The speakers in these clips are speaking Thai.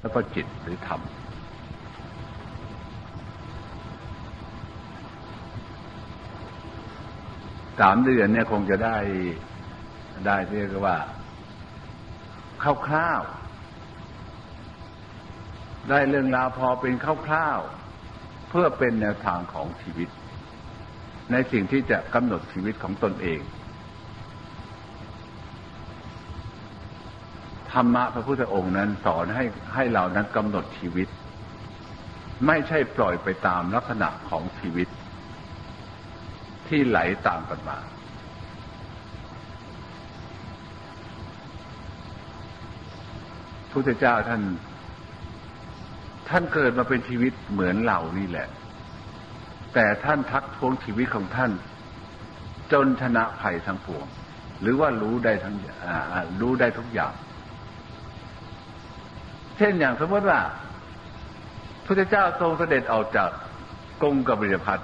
แล้วก็จิตหรือธรรมสามเดือนเนี่ยคงจะได้ได้เรียกว่าคร่าวๆได้เรื่องราวพอเป็นคร่าวๆเพื่อเป็นแนวทางของชีวิต ในสิ่งที่จะกำหนดชีวิตของตนเอง รรมะพระพุทธองค์นั้นสอนให้ให้เรานั้นกำหนดชีวิต ไม่ใช่ปล่อยไปตามลักษณะของชีวิต ที่ไหลตามกันมาพุทธเจ้าท่าน ท่านเกิดมาเป็นชีวิตเหมือนเรานี่แหละ แต่ท่านทักท้วงชีวิตของท่าน จนชนะภัยทั้งปวง หรือว่ารู้ได้ทั้งรู้ได้ทุกอย่าง เช่นอย่างสมมติว่าพระเจ้าทรงเสด็จออกจากกรุงกบิลพัท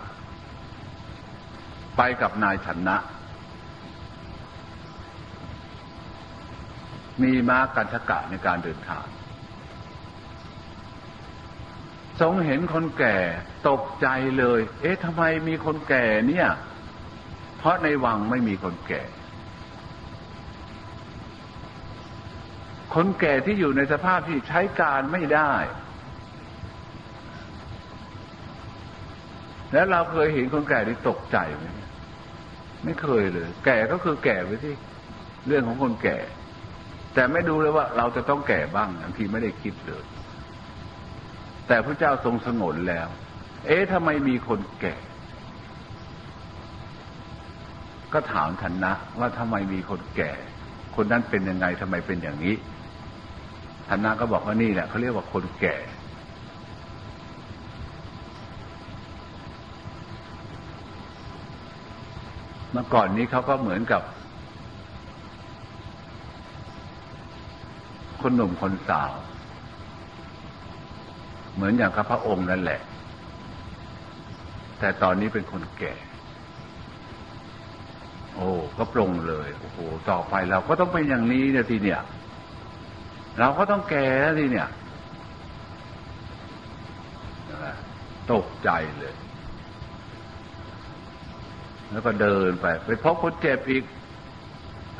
ไปกับนายชนะ มีม้ากันชกะในการเดินทาง ทรงเห็นคนแก่ตกใจเลย เอ๊ะทำไมมีคนแก่เนี่ย เพราะในวังไม่มีคนแก่ คนแก่ที่อยู่ในสภาพที่ใช้การไม่ได้ แล้วเราเคยเห็นคนแก่ที่ตกใจไหมไม่เคยเลย แก่ก็คือแก่ไปที่เรื่องของคนแก่ แต่ไม่ดูเลยว่าเราจะต้องแก่บ้างบางทีไม่ได้คิดเลย แต่พระเจ้าทรงสงนแล้ว เอ๊ะทำไมมีคนแก่ ก็ถามทันนะ ว่าทำไมมีคนแก่ คนนั้นเป็นยังไงทำไมเป็นอย่างนี้ ทันนะก็บอกว่านี่แหละเขาเรียกว่าคนแก่ เมื่อก่อนนี้เขาก็เหมือนกับ คนหนุ่มคนสาว เหมือนอย่างกับพระองค์นั่นแหละ แต่ตอนนี้เป็นคนแก่ โอ้ ก็ปรงเลย โอ้โห ต่อไปเราก็ต้องเป็นอย่างนี้เนี่ยทีเนี่ย เราก็ต้องแก่ทีเนี่ยตกใจเลย แล้วก็เดินไป ไปพบคนเจ็บอีก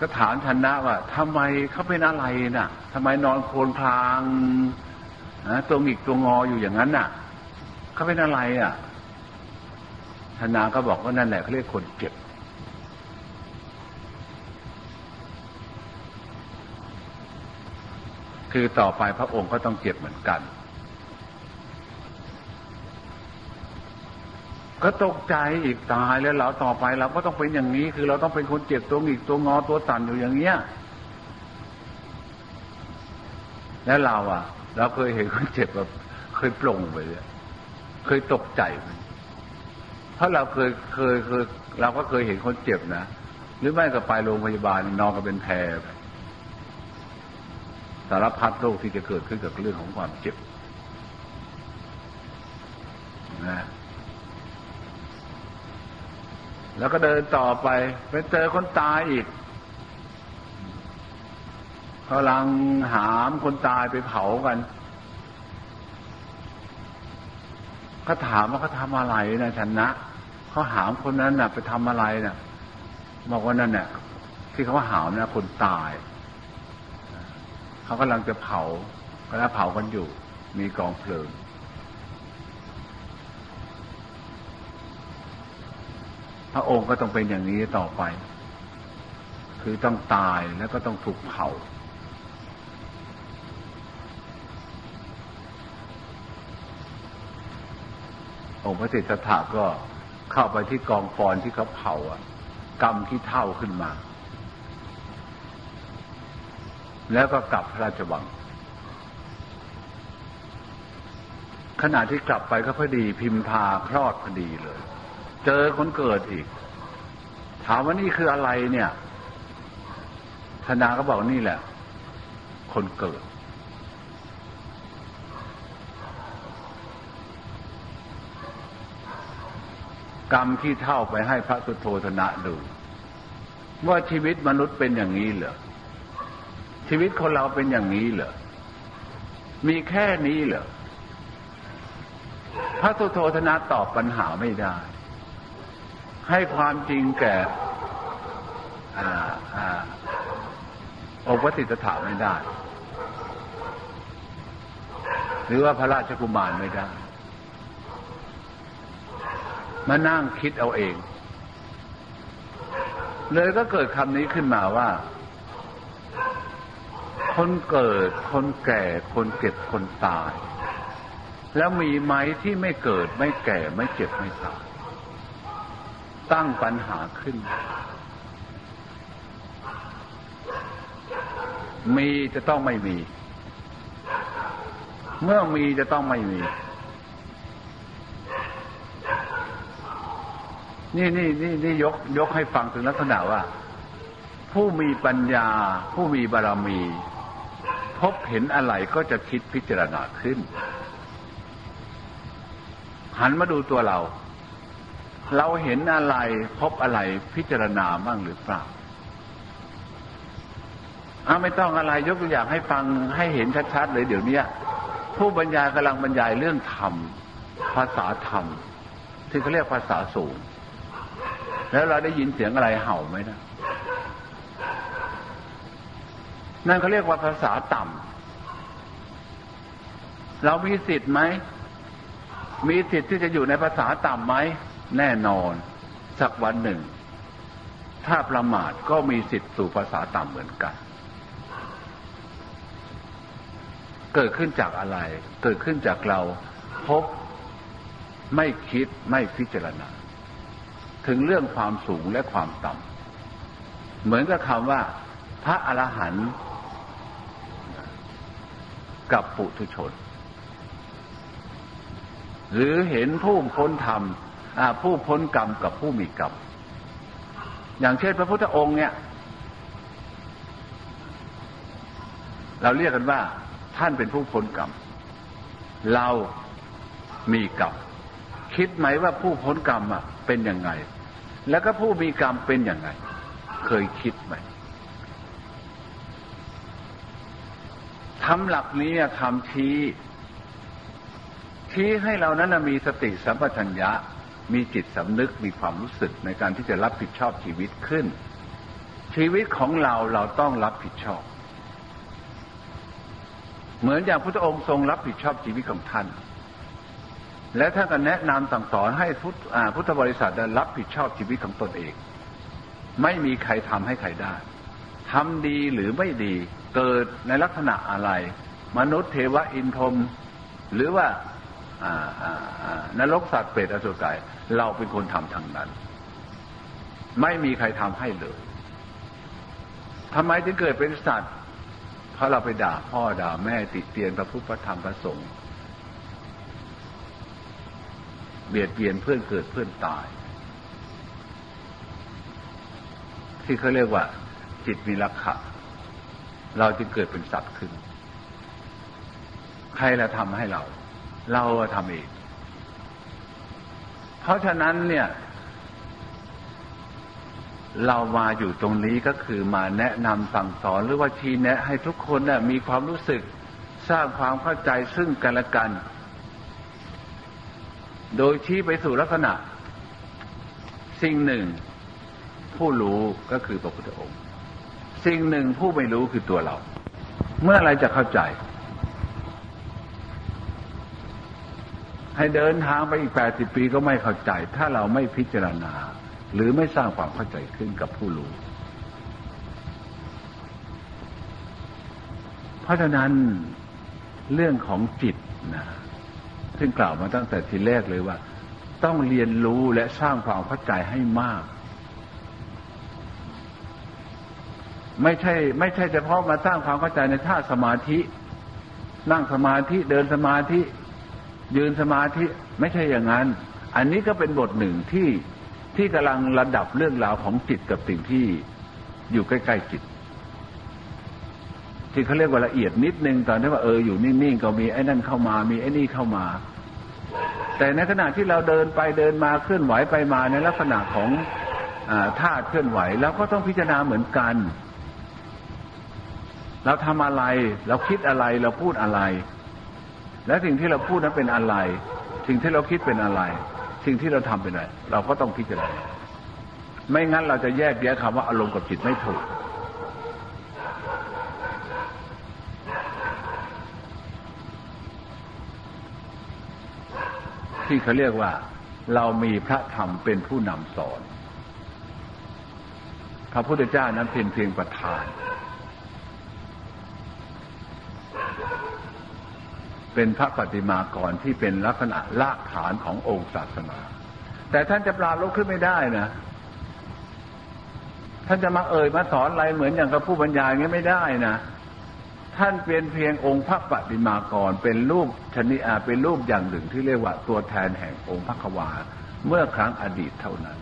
ก็ถามชนะว่าทำไมเขาเป็นอะไรนะ่ะทำไมนอนโคลนพางนะตัวหงิกตัวงออยู่อย่างนั้นน่ะเขาเป็นอะไรอะชนะก็บอกว่านั่นแหละเขาเรียกคนเจ็บ คือต่อไปพระองค์ก็ต้องเจ็บเหมือนกัน ก็ตกใจอีกตายแล้วเราต่อไปเราก็ต้องเป็นอย่างนี้ คือเราต้องเป็นคนเจ็บตัวอีกตัวงอตัวตันอยู่อย่างเงี้ยแล้วเราอะ เราเคยเห็นคนเจ็บแบบเคยปลงไปเลยเคยตกใจเพราะเราเคยเคยเคยเราก็เคยเห็นคนเจ็บนะหรือไม่ก็ไปโรงพยาบาลนอนก็เป็นแพร สารพัดโรคที่จะเกิดขึ้นกับเรื่องของความเจ็บนะแล้วก็เดินต่อไปไปเจอคนตายอีกกำลังหามคนตายไปเผากันเขาถามว่าเขาทำอะไรนะชนะเขาหามคนนั้นนะ่ะ ไปทำอะไรนะ่ะบอกว่านั่นเนี่ยที่เขาหามนะคนตาย เขากำลังจะเผากำลังเผากันอยู่ มีกองเพลิง พระองค์ก็ต้องเป็นอย่างนี้ต่อไป คือต้องตายแล้วก็ต้องถูกเผาองค์พระสิทธัตถะก็เข้าไปที่กองฟอนที่เขาเผาอะกรรมที่เท่าขึ้นมา แล้วก็กลับพระราชวัง ขณะที่กลับไปก็พอดีพิมพาคลอดพอดีเลย เจอคนเกิดอีก ถามว่านี่คืออะไรเนี่ยธนาก็บอกนี่แหละ คนเกิด กรรมที่เท่าไปให้พระสุโธธนะดู ว่าชีวิตมนุษย์เป็นอย่างนี้เหรอ ชีวิตคนเราเป็นอย่างนี้เหรอ มีแค่นี้เหรอ พระสุโธธนะตอบปัญหาไม่ได้ ให้ความจริงแก่องค์พระสิทธัตถะไม่ได้ หรือว่าพระราชกุมารไม่ได้ มานั่งคิดเอาเอง เลยก็เกิดคำนี้ขึ้นมาว่า คนเกิด คนแก่ คนเก็บ คนตาย แล้วมีไหมที่ไม่เกิดไม่แก่ไม่เจ็บไม่ตาย ตั้งปัญหาขึ้น มีจะต้องไม่มี เมื่อมีจะต้องไม่มี นี่นี่นี่นี่ยกยกให้ฟังถึงลักษณะว่าผู้มีปัญญา ผู้มีบารมี พบเห็นอะไรก็จะคิดพิจารณาขึ้น หันมาดูตัวเรา เราเห็นอะไร พบอะไรพิจารณาบ้างหรือเปล่าอาไม่ต้องอะไรยกตัวอย่างให้ฟังให้เห็นชัดๆเลย เดี๋ยวนี้ผู้บรรยายกำลังบรรยายเรื่องธรรม ภาษาธรรมที่เขาเรียกภาษาสูง แล้วเราได้ยินเสียงอะไรเห่าไหมนะ นั่นเขาเรียกว่าภาษาต่ำเรามีสิทธิ์ไหม มีสิทธิ์ที่จะอยู่ในภาษาต่ำไหม แน่นอน สักวันหนึ่ง ถ้าประมาทก็มีสิทธิ์สู่ภาษาต่ำเหมือนกัน เกิดขึ้นจากอะไร เกิดขึ้นจากเราพบไม่คิดไม่พิจารณา ถึงเรื่องความสูงและความต่ำเหมือนกับคำว่า พระอรหันต์ กับปุถุชน หรือเห็นผู้พ้นธรรมผู้พ้นกรรมกับผู้มีกรรมอย่างเช่นพระพุทธองค์เนี่ย เราเรียกกันว่า ท่านเป็นผู้พ้นกรรม เรามีกรรมคิดไหมว่าผู้พ้นกรรมอะเป็นยังไง แล้วก็ผู้มีกรรมเป็นยังไง เคยคิดไหม ทำหลักนี้ทำชี้ ชี้ให้เรานั้นมีสติสัมปชัญญะ มีจิตสำนึกมีความรู้สึกในการที่จะรับผิดชอบชีวิตขึ้น ชีวิตของเราเราต้องรับผิดชอบ เหมือนอย่างพระองค์ทรงรับผิดชอบชีวิตของท่าน และท่านก็แนะนำสั่งสอนให้พุทธพุทธบริษัทรับผิดชอบชีวิตของตนเอง ไม่มีใครทำให้ใครได้ทำดีหรือไม่ดี เกิดในลักษณะอะไร มนุษย์เทวะอินทรมหรือว่านรกสัตว์เปรตอสุรกาย เราเป็นคนทำทางนั้น ไม่มีใครทำให้เลยทำไมจึงเกิดเป็นสัตว์เพราะเราไปด่าพ่อด่าแม่ติเตียนพระพุทธธรรมพระสงฆ์เบียดเบียนเพื่อนเกิดเพื่อนตาย ที่เขาเรียกว่า จิตมีลักขะ เราจึงเกิดเป็นสัตว์ขึ้น ใครละทำให้เรา เราทำเอง เพราะฉะนั้นเนี่ย เรามาอยู่ตรงนี้ก็คือมาแนะนำสั่งสอนหรือว่าชี้แนะ ให้ทุกคนนะ่ะมีความรู้สึกสร้างความเข้าใจซึ่งกันและกัน โดยชี้ไปสู่ลักษณะ สิ่งหนึ่ง ผู้รู้ก็คือพระพุทธองค์ สิ่งหนึ่งผู้ไม่รู้คือตัวเรา เมื่อไรจะเข้าใจ ให้เดินทางไปอีกแปดสิบปีก็ไม่เข้าใจ ถ้าเราไม่พิจารณา หรือไม่สร้างความเข้าใจขึ้นกับผู้รู้ เพราะฉะนั้นเรื่องของจิตนะซึ่งกล่าวมาตั้งแต่ทีแรกเลยว่า ต้องเรียนรู้และสร้างความเข้าใจให้มาก ไม่ใช่ ไม่ใช่เฉพาะมาสร้างความเข้าใจในท่าสมาธิ นั่งสมาธิเดินสมาธิ ยืนสมาธิไม่ใช่อย่างนั้น อันนี้ก็เป็นบทหนึ่งที่ที่กำลังระดับเรื่องราวของจิตกับสิ่งที่อยู่ใกล้ๆจิต ที่เขาเรียกว่าละเอียดนิดนึงตอนที่ว่าเอออยู่นิ่งๆก็มีไอ้นั่นเข้ามา มีไอ้นี่เข้ามา แต่ในขณะที่เราเดินไปเดินมาเคลื่อนไหวไปมาในลักษณะของท่าเคลื่อนไหวแล้วก็ต้องพิจารณาเหมือนกัน เราทำอะไร เราคิดอะไร เราพูดอะไร และสิ่งที่เราพูดนั้นเป็นอะไร สิ่งที่เราคิดเป็นอะไร สิ่งที่เราทำเป็นอะไร เราก็ต้องพิจารณา ไม่งั้นเราจะแยกแยะคำว่าอารมณ์กับจิตไม่ถูก ที่เขาเรียกว่า เรามีพระธรรมเป็นผู้นำสอน พระพุทธเจ้านั้นเพียงเพียงประธาน เป็นพระปฏิมากรที่เป็นลักษณะรากฐานขององค์ศาสนา แต่ท่านจะปราลบขึ้นไม่ได้นะท่านจะมาเอ่ยมาสอนอะไรเหมือนอย่างกับผู้บรรยายงี้ไม่ได้นะท่านเป็นเพียงองค์พระปฏิมากรเป็นรูปชนิอาเป็นรูปอย่างหนึ่งที่เรียกว่าตัวแทนแห่งองค์พระควาเมื่อครั้งอดีตเท่านั้น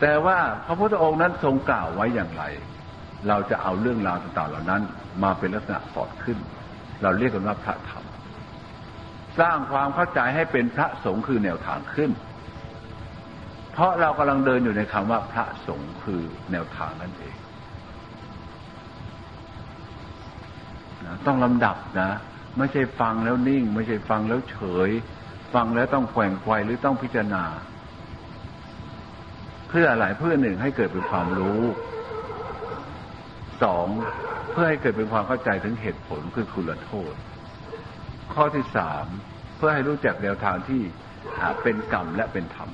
แต่ว่าพระพุทธองค์นั้นทรงกล่าวไว้อย่างไร เราจะเอาเรื่องราวต่างๆเหล่านั้น มาเป็นลักษณะสอดขึ้น เราเรียกกันว่าพระธรรม สร้างความเข้าใจให้เป็นพระสงฆ์คือแนวทางขึ้น เพราะเรากำลังเดินอยู่ในคำว่าพระสงฆ์คือแนวทางนั่นเองนะต้องลำดับนะ ไม่ใช่ฟังแล้วนิ่ง ไม่ใช่ฟังแล้วเฉย ฟังแล้วต้องแขว่งไวหรือต้องพิจารณา เพื่ออะไรเพื่อหนึ่งให้เกิดเป็นความรู้สอง เพื่อให้เกิดเป็นความเข้าใจถึงเหตุผลคือคุณโทษ ข้อที่สามเพื่อให้รู้จักแนวทางที่เป็นกรรมและเป็นธรรม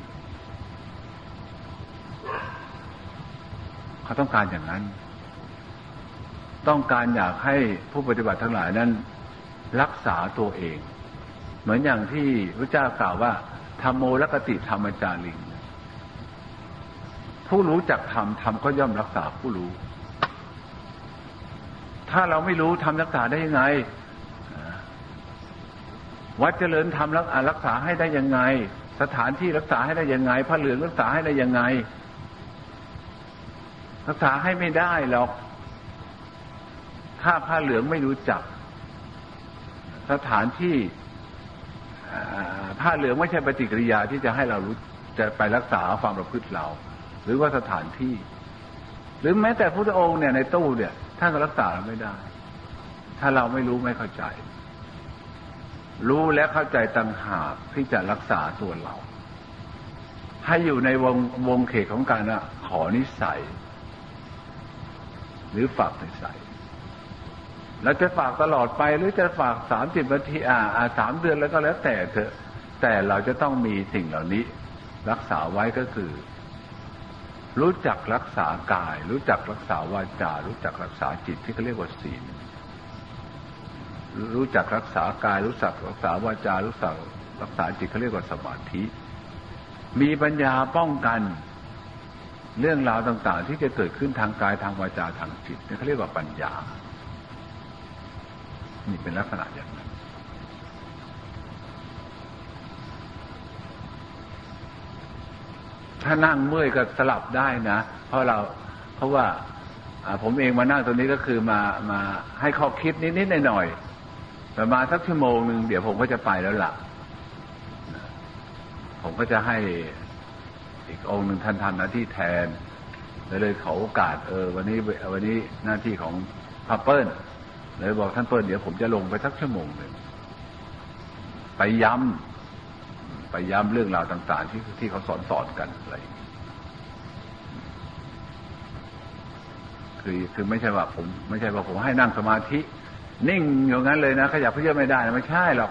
เขาต้องการอย่างนั้น ต้องการอยากให้ผู้ปฏิบัติทั้งหลายนั้น รักษาตัวเอง เหมือนอย่างที่พระเจ้ากล่าวว่าธรรมโมลกติธรรมจาริง ผู้รู้จักธรรมธรรมก็ย่อมรักษาผู้รู้ ถ้าเราไม่รู้ทำรักษาได้ยังไง วัดเจริญธรรมรักษาให้ได้ยังไง สถานที่รักษาให้ได้ยังไงพระเหลืองรักษาให้ได้ยังไง รักษาให้ไม่ได้หรอก ถ้าผ้าเหลืองไม่รู้จัก สถานที่ผ้าเหลืองไม่ใช่ปฏิกิริยาที่จะให้เรารู้จะไปรักษาความประพฤติเรา หรือว่าสถานที่ หรือแม้แต่พระองค์เนี่ยในตู้เนี่ย ท่านก็รักษาเราไม่ได้ ถ้าเราไม่รู้ไม่เข้าใจ รู้และเข้าใจต่างหากที่จะรักษาตัวเรา ให้อยู่ในวงวงเขตของการขอนิสัย หรือฝากใส่เราจะฝากตลอดไปหรือจะฝากสามสิบนาทีอ่าสามเดือนแล้วก็แล้วแต่เถอะ แต่เราจะต้องมีสิ่งเหล่านี้ รักษาไว้ก็คือ รู้จักรักษากาย รู้จักรักษาวาจา รู้จักรักษาจิตที่เขาเรียกว่าศีลรู้จักรักษากาย รู้จักรักษาวาจา รู้จักรักษาจิตเขาเรียกว่าสมาธิ มีปัญญาป้องกัน เรื่องราวต่าง ๆ ที่จะเกิดขึ้นทางกายทางวาจาทางจิตนี่เขาเรียกว่าปัญญา นี่เป็นลักษณะอย่างนั้น ถ้านั่งเมื่อยก็สลับได้นะเพราะเราเพราะว่าผมเองมานั่งตรงนี้ก็คือมามาให้ข้อคิดนิดๆหน่อยๆประมาณสักชั่วโมงหนึ่งเดี๋ยวผมก็จะไปแล้วล่ะ ผมก็จะให้อีกองค์หนึ่งท่านทำหน้าที่แทนเลยขอโอกาสเออ วันนี้วันนี้หน้าที่ของพระเปิ้ลเลยบอกท่านเปิ้ลเดี๋ยวผมจะลงไปสักชั่วโมงหนึ่งไปย้ำ ไปย้ำเรื่องราวต่าง ๆ ที่ที่เขาสอนสอนกันอะไรคือคือไม่ใช่ว่าผม ไม่ใช่ว่าผมให้นั่งสมาธิ นิ่งอย่างนั้นเลยนะขยับเพื่อไม่ได้นะไม่ใช่หรอก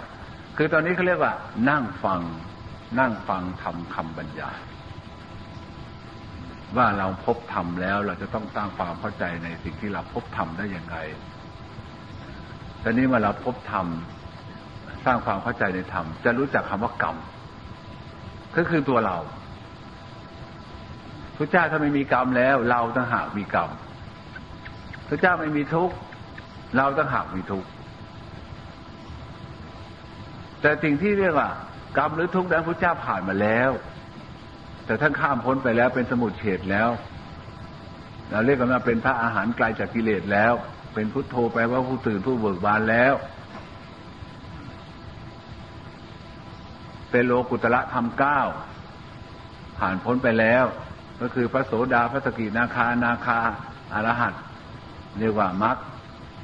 คือตอนนี้เขาเรียกว่า นั่งฟัง นั่งฟังทำคำบรรยายว่าเราพบธรรมแล้วเราจะต้องตั้งความเข้าใจในสิ่งที่เราพบธรรมได้อย่างไรตอนนี้เมื่อเราพบธรรมสร้างความเข้าใจในธรรมจะรู้จักคำว่ากรรม ก็คือตัวเราพระเจ้าถ้าไม่มีกรรมแล้ว เราต้องหากมีกรรมพระเจ้าไม่มีทุกข์เราต้องหากมีทุกข์แต่สิ่งที่เรียกว่า กรรมหรือทุกข์นั้นพระเจ้าผ่านมาแล้ว แต่ท่านข้ามพ้นไปแล้วเป็นสมุทเฉดแล้วเราเรียกกันว่าเป็นพระอาหารไกลจากกิเลสแล้ว เป็นพุทโธไปว่าผู้ตื่นผู้เบิกบานแล้ว เป็นโลกุตรธรรมเก้าผ่านพ้นไปแล้ว ก็คือพระโสดาพระสกิทาคาอนาคาอรหัตเรียกว่ามรรค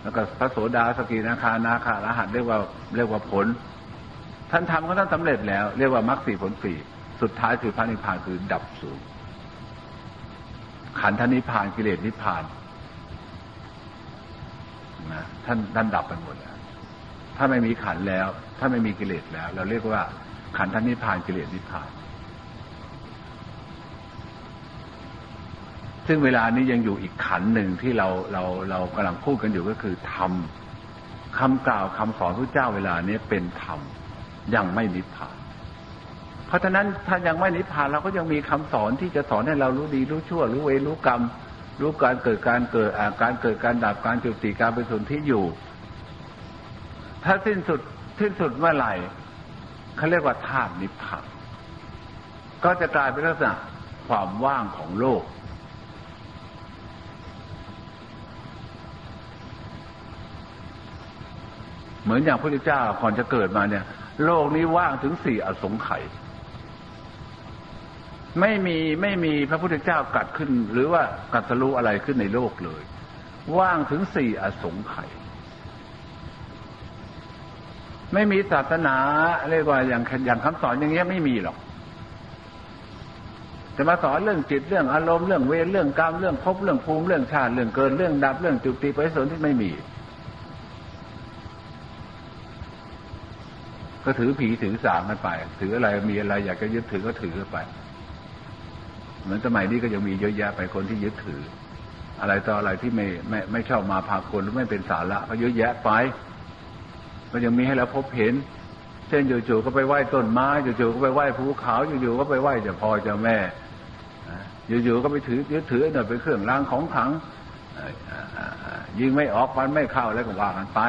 แล้วก็พระโสดาสกิทาคาอนาคาอรหัตเรียกว่าเรียกว่าผล ท่านทำก็ท่านสำเร็จแล้ว เรียกว่ามรรคสี่ผลสี่สุดท้ายคือพระนิพพานคือดับสูญขันธนิพพานกิเลสนิพพานนะท่านท่านดับไปหมดแล้วถ้าไม่มีขันแล้ว ถ้าไม่มีกิเลสแล้ว เราเรียกว่า ขันธนิพพานกิเลสนิพพาน ซึ่งเวลานี้ยังอยู่อีกขันหนึ่งที่เราเราเรากำลังพูดกันอยู่ก็คือธรรมคำกล่าวคำสอนพระเจ้าเวลานี้เป็นธรรมยังไม่นิพพาน เพราะฉะนั้นถ้ายังไม่นิพพานเราก็ยังมีคำสอนที่จะสอนให้เรารู้ดีรู้ชั่ว รู้เวรู้กรรม รู้การเกิดการเกิดอาการเกิดการดับการจุติการเป็นส่วนที่อยู่ ถ้าสิ้นสุดสิ้นสุดเมื่อไหร่ เขาเรียกว่าธาตุนิพพานก็จะกลายเป็นลักษณะความว่างของโลก เหมือนอย่างพระพุทธเจ้าก่อนจะเกิดมาเนี่ย โลกนี้ว่างถึงสี่อสงไขยไม่มีไม่มีพระพุทธเจ้ากัดขึ้น หรือว่ากัดสรู้อะไรขึ้นในโลกเลย ว่างถึงสี่อสงไขย ไม่มีศาสนาเรียกว่าอย่างอย่างคำสอนอย่างเงี้ยไม่มีหรอกจะมาสอนเรื่องจิตเรื่องอารมณ์เรื่องเวรเรื่องกรรมเรื่องภพเรื่องภูมิเรื่องชาติเรื่องเกินเรื่องดับเรื่องจุติไปสนที่ไม่มี ก็ถือผีถือสางกันไป ถืออะไรมีอะไร อยากจะยึดถือก็ถือไป เหมือนสมัยนี้ก็ยังมีเยอะแยะไปคนที่ยึดถือ อะไรต่ออะไรที่ไม่ไม่ไม่ชอบมาพากลหรือไม่เป็นสาระก็เยอะแยะไป ก็ยังมีให้เราพบเห็น เช่นอยู่ๆก็ไปไหว้ต้นไม้อยู่ๆก็ไปไหว้ภูเขาอยู่ๆก็ไปไหว้เจ้าพ่อเจ้าแม่อยู่ๆก็ไปถือยึดถือหน่อยเป็นเครื่องรางของขังยิงไม่ออกฟันไม่เข้าแล้วก็ว่ากันไป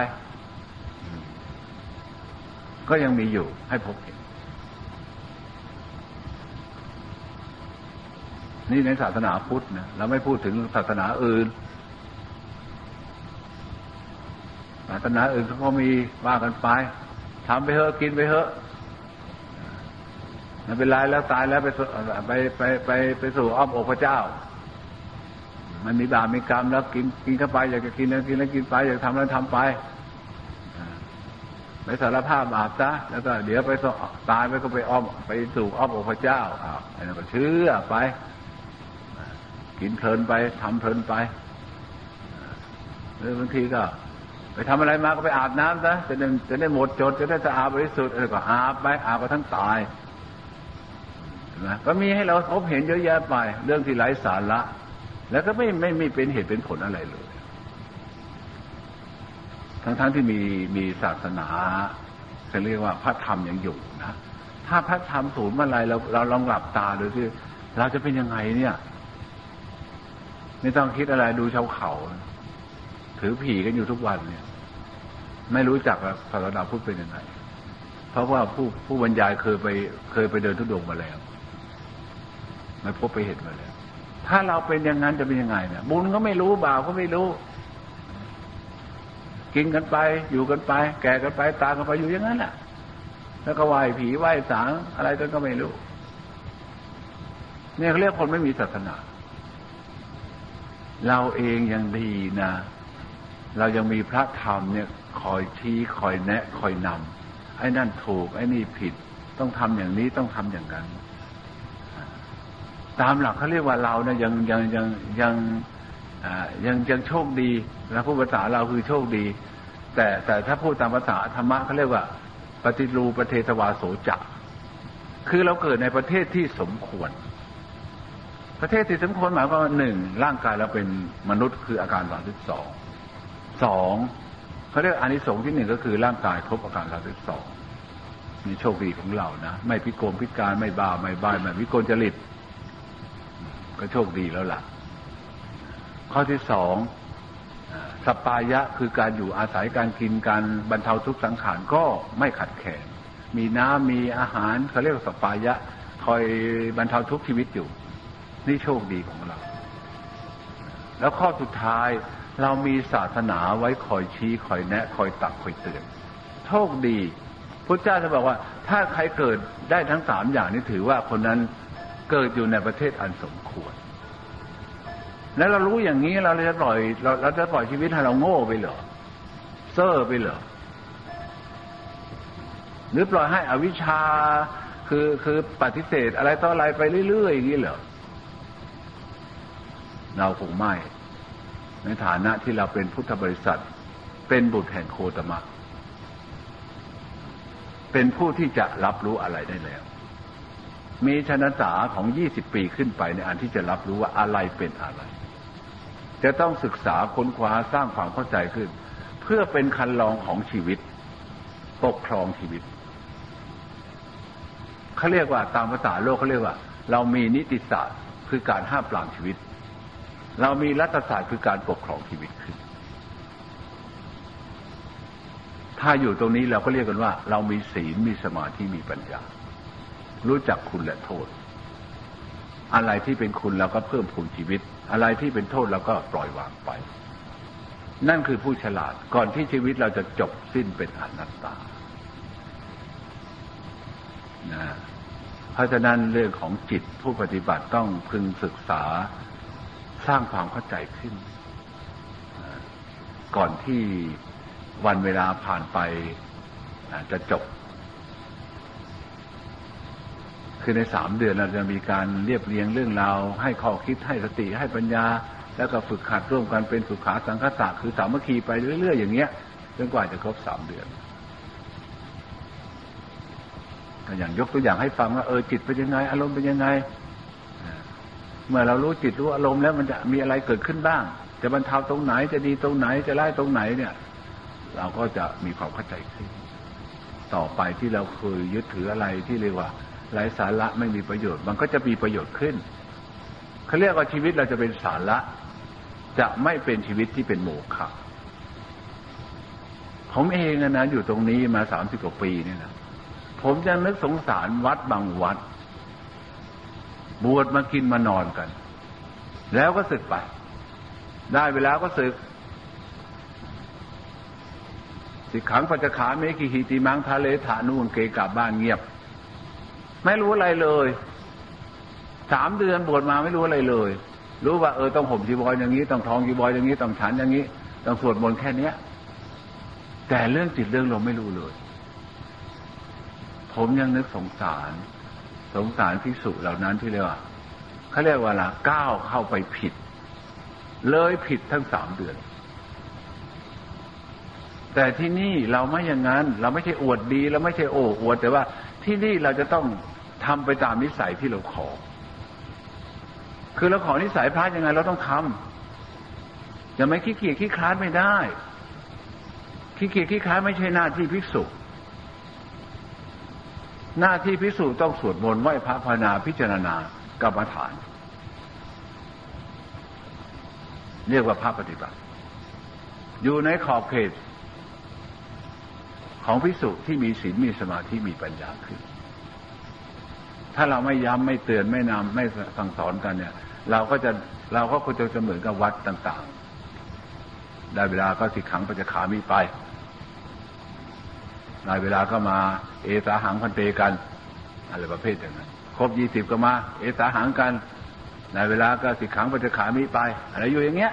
ก็ยังมีอยู่ให้พบเห็นนี่ในศาสนาพุทธนะเราไม่พูดถึงศาสนาอื่น ศา สนาอื่นเขาก็มีว่ากันไปทำไปเถอะกินไปเถอะไม่เป็นไรแล้วตายแล้วไปไปไปไปไปสู่อ้อมอกพระเจ้า มันมีบาปมีกรรมแล้วกินกินเข้าไปอยากจะกินแล้วกินแล้วกินไปอยากทำแล้วทำไปไปสารภาพบาปซะแล้วก็เดี๋ยวไปตายไปก็ไปอ้อมไปสู่อ้อมอกพระเจ้าอ้าวไอ้นั่นก็เชื่อไป กินเพลินไปทำเพลินไปหรือบางทีก็ ทำอะไรมาก็ไปอาบน้ำซะจะได้จะได้หมดจดจะได้สะอาดบริสุทธิ์อะไรก็อาบไปอาบก็ทั้งตายนะก็มีให้เราพบเห็นเยอะแยะไป เรื่องที่ไร้สาระ แล้วก็ไม่ไม่ไม่เป็นเหตุเป็นผลอะไรเลย ทั้งๆทที่มีมีศาสนาจะเรียกว่าพระธรรมยังอยู่นะถ้าพระธรรมสูญเมื่อไรเราเราลองหลับตาดูสิเราจะเป็นยังไงเนี่ย ไม่ต้องคิดอะไรดูชาวเขา ถือผีกันอยู่ทุกวันเนี่ย ไม่รู้จักศาสนาพุทธเป็นยังไง เพราะว่าผู้ผู้บรรยายเคยไปเคยไปเดินทุดงมาแล้วไม่พบไปเห็นมาแล้ว ถ้าเราเป็นอย่างนั้นจะเป็นยังไงเนี่ยบุญก็ไม่รู้บาปก็ไม่รู้ กินกันไป อยู่กันไป แก่กันไปตายกันไปอยู่อย่างนั้นแหละแล้วก็ไหว้ผีไหว้สางอะไรกันก็ไม่รู้ เนี่ยเขาเรียกคนไม่มีศาสนา เราเองยังดีนะ เรายังมีพระธรรมเนี่ยคอยชี้คอยแนะ คอยนำไอ้นั่นถูกไอ้นี่ผิด ต้องทำอย่างนี้ต้องทำอย่างนั้น ตามหลักเขาเรียกว่าเราเนี่ยยังยังยังยังยังยังโชคดีนะพูดภาษาเราคือโชคดี แต่แต่ถ้าพูดตามภาษาธรรมะเขาเรียกว่า ปฏิรูประเทศวาโสจักคือเราเกิดในประเทศที่สมควร ประเทศที่สมควรหมายความว่าหนึ่งร่างกายเราเป็นมนุษย์คืออาการสามสิบสอง สองเขาเรียกอานิสงส์ที่หนึ่งก็คือร่างกายครบอาการสามสิบสองนี่โชคดีของเรานะ ไม่พิกลพิการไม่บ้าไม่บ้าไม่วิกลจริต ก็โชคดีแล้วล่ะ ข้อที่สองสปายะคือการอยู่อาศัยการกินการบรรเทาทุกข์สังขารก็ไม่ขัดแข็งมีน้ำมีอาหารเขาเรียกสปายะ คอยบรรเทาทุกข์ชีวิตอยู่ นี่โชคดีของเรา แล้วข้อสุดท้าย เรามีศาสนาไว้คอยชี้คอยแนะคอยตักคอยเตือนโชคดีพระเจ้าจะบอกว่า ถ้าใครเกิดได้ทั้งสามอย่างนี้ถือว่าคนนั้นเกิดอยู่ในประเทศอันสมควร แล้วเรารู้อย่างนี้เราจะปล่อย เราเราจะปล่อยชีวิตให้เราโง่ไปเหรอเซอร์ไปเหรอหรือปล่อยให้อวิชชาคือคือปฏิเสธอะไรต่ออะไรไปเรื่อยๆอย่างนี้เหรอเราคงไม่ ในฐานะที่เราเป็นพุทธบริษัท เป็นบุตรแห่งโคตมะ เป็นผู้ที่จะรับรู้อะไรได้แล้ว มีชนะสาของยี่สิบปีขึ้นไปในอันที่จะรับรู้ว่าอะไรเป็นอะไร จะต้องศึกษาค้นคว้าสร้างความเข้าใจขึ้น เพื่อเป็นคันลองของชีวิต ปกครองชีวิตเขาเรียกว่าตามภาษาโลกเขาเรียกว่า เรามีนิติศาสตร์คือการห้ามปรามชีวิต เรามีรัฐศาสตร์คือการปกครองชีวิตขึ้น ถ้าอยู่ตรงนี้เราก็เรียกกันว่า เรามีศีลมีสมาธิมีปัญญา รู้จักคุณและโทษ อะไรที่เป็นคุณเราก็เพิ่มพูนชีวิต อะไรที่เป็นโทษเราก็ปล่อยวางไป นั่นคือผู้ฉลาดก่อนที่ชีวิตเราจะจบสิ้นเป็นอนัตตานะเพราะฉะนั้นเรื่องของจิตผู้ปฏิบัติต้องพึงศึกษา สร้างความเข้าใจขึ้น ก่อนที่วันเวลาผ่านไปจะจบ คือในสามเดือนเราจะมีการเรียบเรียงเรื่องราว ให้ข้อคิดให้สติให้ปัญญา แล้วก็ฝึกขัดร่วมกันเป็นสุขาสังคตะคือสามัคคีไปเรื่อยๆอย่างเงี้ยจนกว่าจะครบสามเดือนอย่างยกตัวอย่างให้ฟังว่าเออจิตเป็นยังไง อารมณ์เป็นยังไง เมื่อเรารู้จิตรู้อารมณ์แล้วมันจะมีอะไรเกิดขึ้นบ้าง จะบรรเทาตรงไหนจะดีตรงไหนจะไล่ตรงไหนเนี่ย เราก็จะมีความเข้าใจขึ้นต่อไปที่เราเคยยึดถืออะไรที่เรียกว่าไร้สาระไม่มีประโยชน์ มันก็จะมีประโยชน์ขึ้นเขาเรียกว่าชีวิตเราจะเป็นสาระ จะไม่เป็นชีวิตที่เป็นโมฆะผมเองนะอยู่ตรงนี้มาสามสิบกว่าปีเนี่ยนะผมยังนึกสงสารวัดบางวัด บวชมากินมานอนกัน แล้วก็สึกไป ได้เวลาก็สึก สิขังปัจขาเมกิหิติมังทะเลฐานูนเกกลับบ้านเงียบ ไม่รู้อะไรเลยสามเดือนบวชมาไม่รู้อะไรเลย รู้ว่าเออต้องห่มจีบอยอย่างนี้ ต้องทองจีบอยอย่างนี้ ต้องฉันอย่างนี้ ต้องสวดมนต์แค่เนี้ย แต่เรื่องจิตเรื่องลมไม่รู้เลย ผมยังนึกสงสาร สงสารพิสุเหล่านั้นที่เรียกว่าเขาเรียกว่าละก้าวเข้าไปผิด เลยผิดทั้งสามเดือน แต่ที่นี่เราไม่อย่างนั้น เราไม่ใช่อวดดีเราไม่ใช่โอ้อวด แต่ว่าที่นี่เราจะต้องทำไปตามนิสัยที่เราขอ คือเราขอนิสัยพระยังไง เราต้องทำจะไม่ขี้เกียจขี้คลาดไม่ได้ขี้เกียจขี้คลาดไม่ใช่หน้าที่ภิกษุ หน้าที่พิสูจน์ต้องสวดมนต์ไหว้พระภาวนาพิจารณากรรมฐาน เรียกว่าพระปฏิบัติ อยู่ในขอบเขต ของพิสุที่มีศีลมีสมาธิมีปัญญาขึ้น ถ้าเราไม่ย้ำไม่เตือนไม่นำไม่สั่งสอนกันเนี่ย เราก็จะเราก็คงจะเหมือนกับวัดต่าง ๆ ได้เวลาก็สิขังปัจจขามีไป ได้เวลาก็มา เอสาหังพันเตกันอะไรประเภทอย่างนั้นครบยี่สิบก็มา เอสาหังกันในเวลาก็สิขังปัจจขามิไป อะไรอยู่อย่างเงี้ย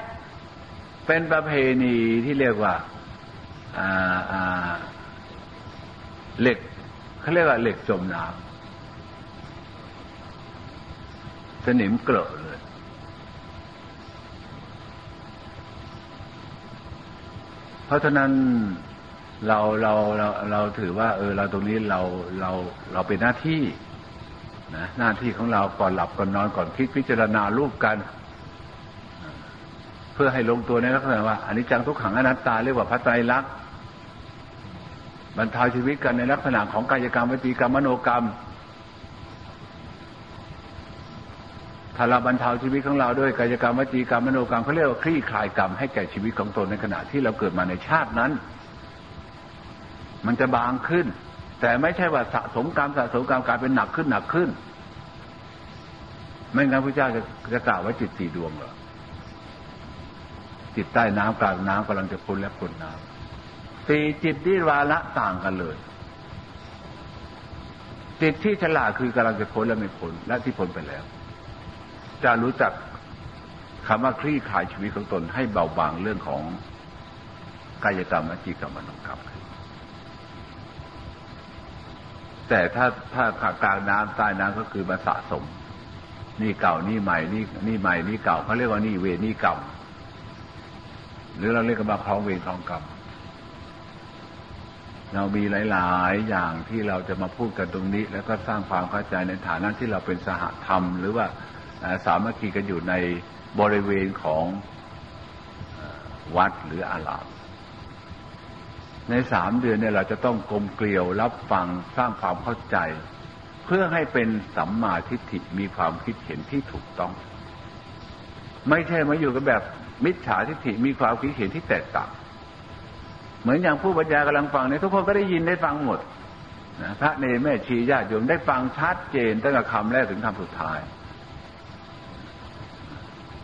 เป็นประเพณีที่เรียกว่าเหล็กเขาเรียกว่าเหล็กจมน้ำสนิมเกลอะเลย เพราะฉะนั้น เราเราเราเราถือว่า เออ เราตรงนี้เราเราเราเป็นหน้าที่นะหน้าที่ของเราก่อนหลับก่อนนอนก่อนคิดพิจารณารูปกัน เพื่อให้ลงตัวในลักษณะว่าอันนี้จังทุกขังอนัตตาเรียกว่าพระไตรลักษณ์บรรเทาชีวิตกันในลักษณะของกายกรรมวิจีกรรมมโนกรรมถ้าเราบรรเทาชีวิตของเราด้วยกายกรรมวิจีกรรมมโนกรรมเขาเรียกว่าคลี่คลายกรรมให้แก่ชีวิตของตนในขณะที่เราเกิดมาในชาตินั้น มันจะบางขึ้น แต่ไม่ใช่ว่าสะสมกรรมสะสมกรรมกลายเป็นหนักขึ้นหนักขึ้น ไม่งั้นพระเจ้าจะจะกล่าวว่าจิตสี่ดวงเหรอจิตใต้น้ำกลางน้ำกำลังจะพ้นและพ้นน้ำสี่จิตที่วาระต่างกันเลย จิตที่ฉลาดคือกำลังจะพ้นและไม่พ้นและที่พ้นไปแล้ว จะรู้จักคำว่าคลี่คลายชีวิตของตนให้เบาบางเรื่องของกายกรรมวจีกรรมมโนกรรม แต่ถ้าถ้ากลางน้ำใต้น้ำก็คือมาสะสม นี่เก่านี่ใหม่นี่นี่ใหม่นี่เก่าเขาเรียกว่านี่เวนี่กรรมหรือเราเรียกกันว่าคลองเวรคลองกรรมเรามีหลาย ๆ อย่างที่เราจะมาพูดกันตรงนี้ แล้วก็สร้างความเข้าใจในฐานะที่เราเป็นสหธรรม หรือว่าสามัคคีกันอยู่ในบริเวณของวัดหรืออาราม ในสามเดือนเนี่ยเราจะต้องกลมเกลียวรับฟังสร้างความเข้าใจ เพื่อให้เป็นสัมมาทิฏฐิมีความคิดเห็นที่ถูกต้อง ไม่ใช่มาอยู่กันแบบมิจฉาทิฏฐิมีความคิดเห็นที่แตกต่างเหมือนอย่างผู้บรรยายกำลังฟังเนี่ยทุกคนก็ได้ยินได้ฟังหมดนะพระเนรแม่ชีญาติโยมได้ฟังชัดเจนตั้งแต่คำแรกถึงคำสุดท้าย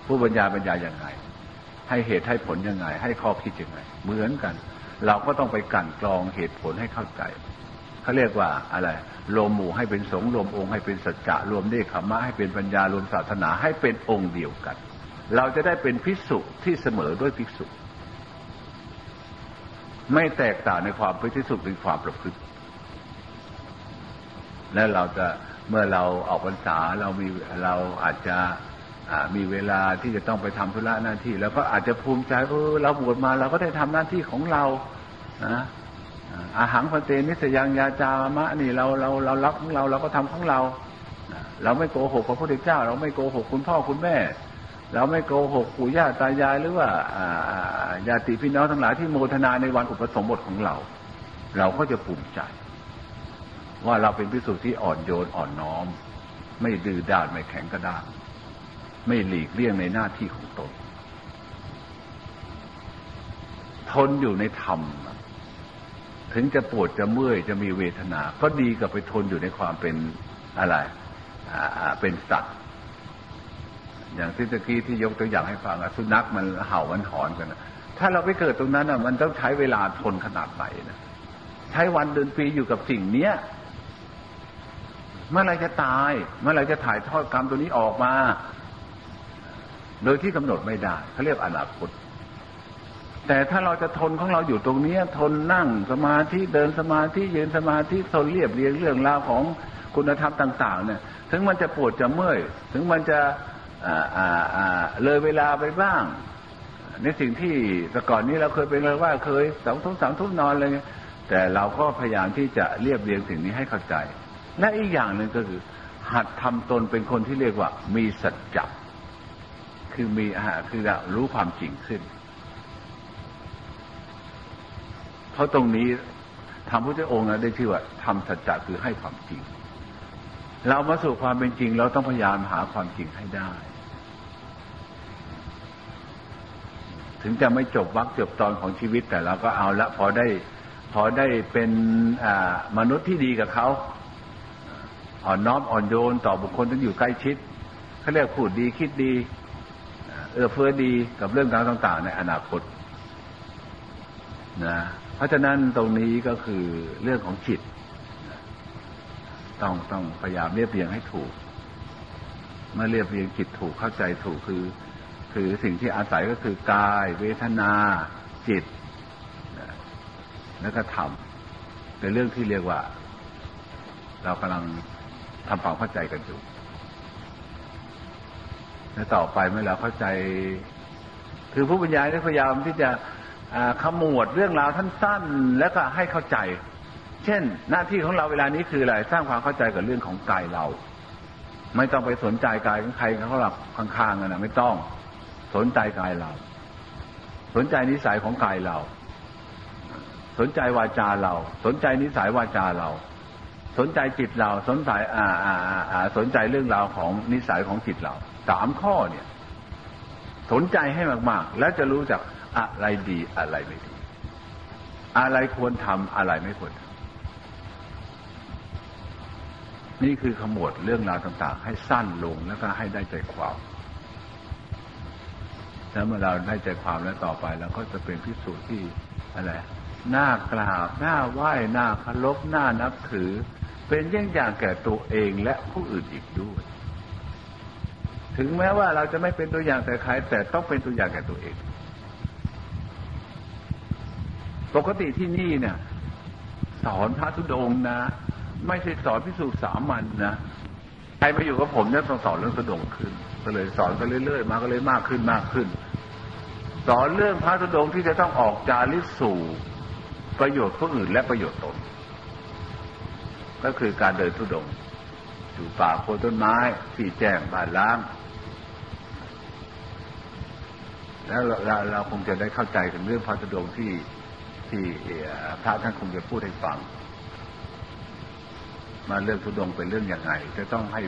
ผู้บรรยายบรรยายยังไง ให้เหตุให้ผลยังไง ให้ข้อคิดยังไง เหมือนกัน เราก็ต้องไปกั่นกรองเหตุผลให้เข้าใจเขาเรียกว่าอะไรรวมหมู่ให้เป็นสงรวมองค์ให้เป็นสัจจะรวมเนคขมะให้เป็นปัญญารวมศาสนาให้เป็นองค์เดียวกัน เราจะได้เป็นพิสุที่เสมอด้วยพิสุไม่แตกต่างในความพิสุหรือความประพฤติและเราจะเมื่อเราออกพรรษาเรามีเราอาจจะมีเวลาที่จะต้องไปทำธุระหน้าที่ แล้วก็อาจจะภูมิใจเออเราบวชมาเราก็ได้ทำหน้าที่ของเรา นะอาหารพเตนิสยังยาจามะนี่เราเราเรารับของเราเราก็ทำของเรา เราไม่โกหกพระพุทธเจ้า เราไม่โกหกคุณพ่อคุณแม่ เราไม่โกหกปู่ย่าตายายหรือว่าญาติพี่น้องทั้งหลายที่โมทนาในวันอุปสมบทของเรา เราก็จะภูมิใจ ว่าเราเป็นพิสุทธิ์ที่อ่อนโยนอ่อนน้อม ไม่ดื้อด้านไม่แข็งกระด้างไม่หลีกเลี่ยงในหน้าที่ของตนทนอยู่ในธรรม ถึงจะปวดจะเมื่อยจะมีเวทนา ก็ดีกับไปทนอยู่ในความเป็นอะไรเป็นสัตว์ อย่างที่ตะกี้ที่ยกตัวอย่างให้ฟังสุนัขมันเห่ามันหอนกันนะถ้าเราไปเกิดตรงนั้นอะ มันต้องใช้เวลาทนขนาดไหนนะใช้วันเดือนปีอยู่กับสิ่งเนี้ย เมื่อไรจะตาย เมื่อไรจะถ่ายทอดกรรมตัวนี้ออกมา โดยที่กำหนดไม่ได้เขาเรียกอนาคต แต่ถ้าเราจะทนของเราอยู่ตรงนี้ทนนั่งสมาธิเดินสมาธิยืนสมาธิทนเรียบเรียงเรื่องราวของคุณธรรมต่าง ๆ เนี่ย ถึงมันจะปวดจะเมื่อยถึงมันจะเลยเวลาไปบ้าง ในสิ่งที่แต่ก่อนนี้เราเคยเป็นเลยว่าเคยสองทุ่มสามทุ่มนอนเลยแต่เราก็พยายามที่จะเรียบเรียงสิ่งนี้ให้เข้าใจ และอีกอย่างหนึ่งก็คือ หัดทำตนเป็นคนที่เรียกว่า มีสัจจะคือมีคือรู้ความจริงขึ้น เพราะตรงนี้ทำพระเจ้าองค์นะได้ชื่อว่าทำสัจจะคือให้ความจริง เรามาสู่ความเป็นจริง เราต้องพยายามหาความจริงให้ได้ ถึงจะไม่จบวักจบตอนของชีวิตแต่เราก็เอาละพอได้ พอได้เป็นมนุษย์ที่ดีกับเขาอ่อนน้อมอ่อนโยนต่อบุคคลที่อยู่ใกล้ชิดเขาเรียกพูดดีคิดดี เอื้อเฟื้อดีกับเรื่องราวต่าง ๆ ในอนาคต นะ เพราะฉะนั้นตรงนี้ก็คือเรื่องของจิต ต้องต้องพยายามเรียบเรียงให้ถูก เมื่อเรียบเรียงจิตถูกเข้าใจถูกคือ คือสิ่งที่อาศัยก็คือกาย เวทนา จิต แล้วก็ธรรมเป็นเรื่องที่เรียกว่า เรากำลังทำความเข้าใจกันอยู่และต่อไปเมื่อเราเข้าใจ คือผู้บรรยายได้พยายามที่จะ ขมวดเรื่องราวท่านสั้นแล้วก็ให้เข้าใจ เช่น หน้าที่ของเราเวลานี้คืออะไรสร้างความเข้าใจกับเรื่องของกายเรา ไม่ต้องไปสนใจกายของใครเขาหลับข้างๆกันนะไม่ต้องสนใจกายเรา สนใจนิสัยของกายเรา สนใจวาจาเรา สนใจนิสัยวาจาเรา สนใจจิตเรา สนใจอ่าอ่าอ่าสนใจเรื่องราวของนิสัยของจิตเราสามข้อเนี่ย สนใจให้มากๆ แล้วจะรู้จัก อะไรดีอะไรไม่ดี อะไรควรทำอะไรไม่ควรทำนี่คือขมวดเรื่องราวต่างๆ ให้สั้นลงแล้วก็ให้ได้ใจความแล้วเมื่อเราได้ใจความแล้วต่อไปเราก็จะเป็นพิสูจน์ที่อะไรหน้ากราบหน้าไหว้หน้าเคารพหน้านับถือ เป็นเยี่ยงอย่างแก่ตัวเองและผู้อื่นอีกด้วย ถึงแม้ว่าเราจะไม่เป็นตัวอย่างแต่ใครแต่ต้องเป็นตัวอย่างแก่ตัวเอง ปกติที่นี่เนี่ย สอนพระธุดงนะ ไม่ใช่สอนพิสูจน์สามัญนนะใครมาอยู่กับผมเนี่ยต้องสอนเรื่องธุดงขึ้น ก็เลยสอนกันเรื่อยๆมาก็เลยมากขึ้นมากขึ้น สอนเรื่องพระธุดงที่จะต้องออกจาริสู่ประโยชน์ผู้อื่นและประโยชน์ตน ก็คือการเดินธุดงอยู่ป่าโคนต้นไม้ที่แจ้งบ้านล้างแล้วเราเราคงจะได้เข้าใจถึงเรื่องพระธุดงที่ ที่พระท่านคงจะพูดให้ฟัง มาเรื่องธุดงเป็นเรื่องอย่างไง จะต้องให้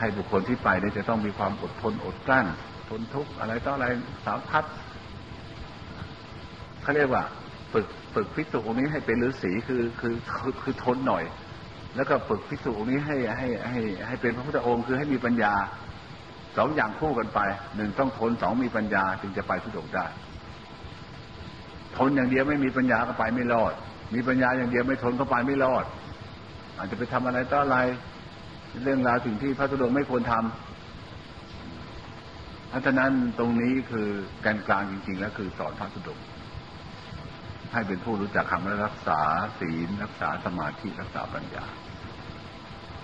ให้บุคคลที่ไปเนี่ยจะต้องมีความอดทนอดกลั้น ทนทุกข์อะไรต่ออะไรสารพัดเขาเรียกว่า ฝึกฝึกพิสุองนี้ให้เป็นฤาษีคือคือคือคือทนหน่อย แล้วก็ฝึกพิสุองนี้ให้ให้ให้ให้เป็นพระพุทธองค์คือให้มีปัญญาสองอย่างคู่กันไปหนึ่งต้องทนสองมีปัญญาจึงจะไปทุดงได้ ทนอย่างเดียวไม่มีปัญญาก็ไปไม่รอด มีปัญญาอย่างเดียวไม่ทนก็ไปไม่รอด อาจจะไปทำอะไรต่ออะไร เรื่องราวสิ่งที่พระธุดงไม่ควรทำเพราะฉะนั้นตรงนี้คือแกนกลางจริง ๆ แล้วคือสอนพระธุดงให้เป็นผู้รู้จักคำรักษาศีล รักษาสมาธิรักษาปัญญา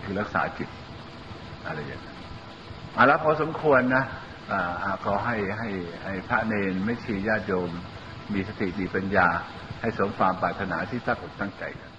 คือรักษาจิต อะไรอย่างนี้อาล้วพอสมควรนะอ่าขอให้ให้ให้พระเนนไม่ชีญาติโยม มีสติมีปัญญา ให้สมความปรารถนาที่ตั้งอกตั้งใจกัน